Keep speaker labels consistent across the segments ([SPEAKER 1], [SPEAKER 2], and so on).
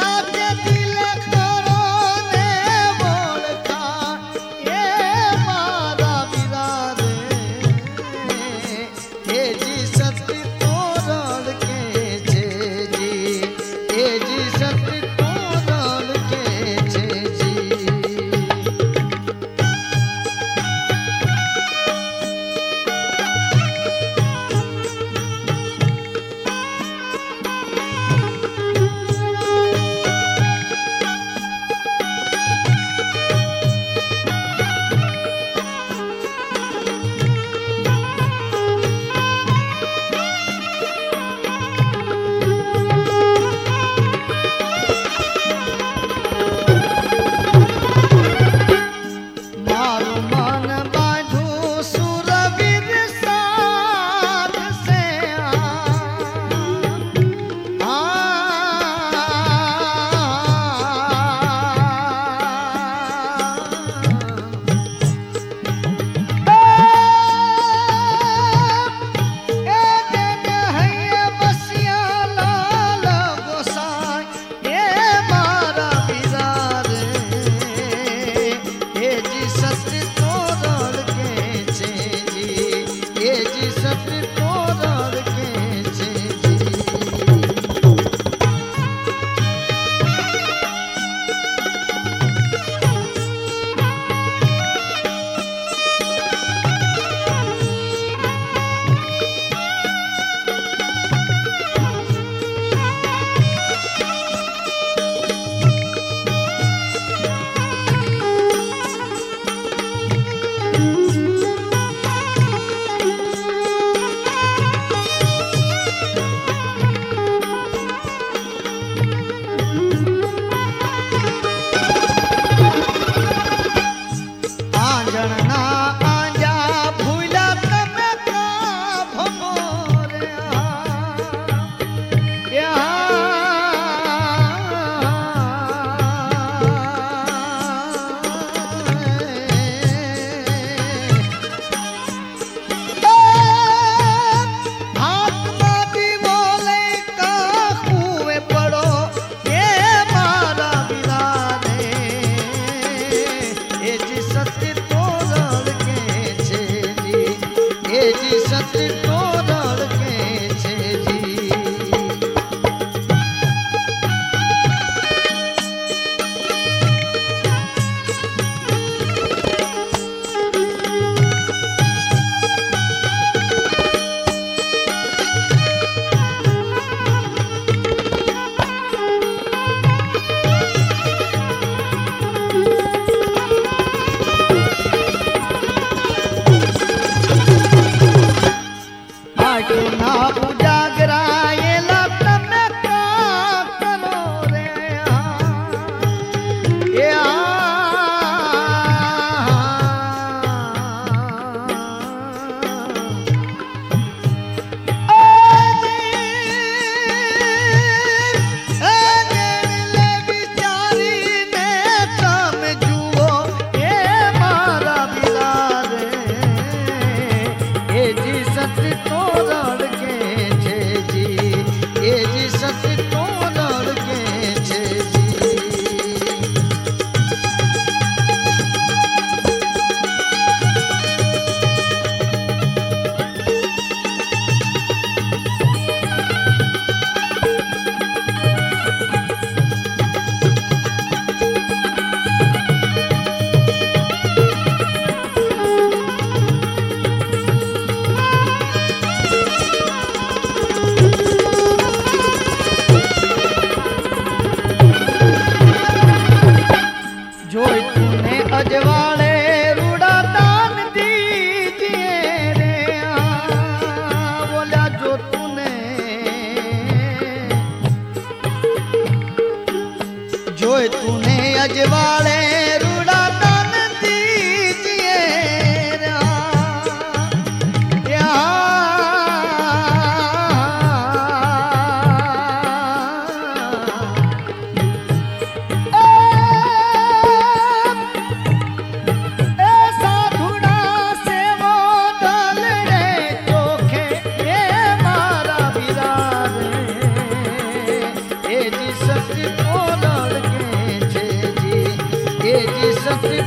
[SPEAKER 1] ताके दी जी शक्ति को लड़के जी? ये जी शक्ति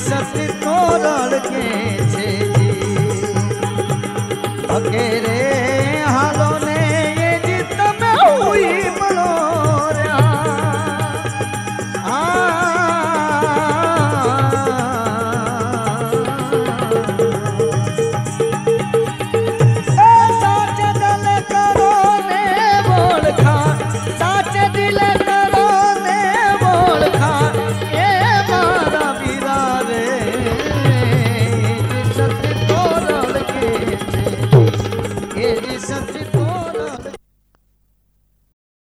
[SPEAKER 1] સતી તો લડકે છે જી અકેરે